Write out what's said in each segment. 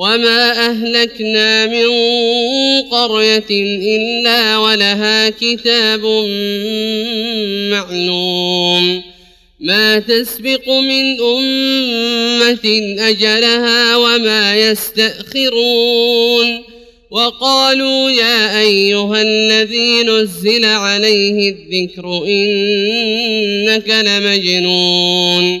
وما أهلكنا من قرية إلا ولها كتاب معلوم ما تسبق من أمة أجلها وما يستأخرون وقالوا يا أيها الذي نزل عليه الذكر إنك لمجنون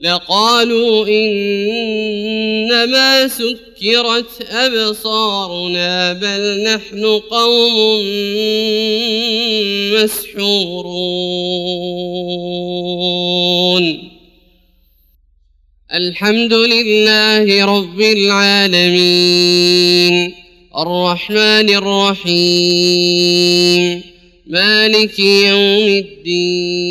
لقالوا إنما سكرت أبصارنا بل نحن قوم مسحورون. الحمد لله رب العالمين. الرحمن الرحيم. مالك يوم الدين.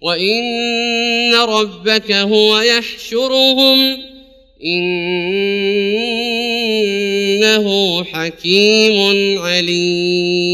وإن ربك هو يحشرهم إنه حكيم عليم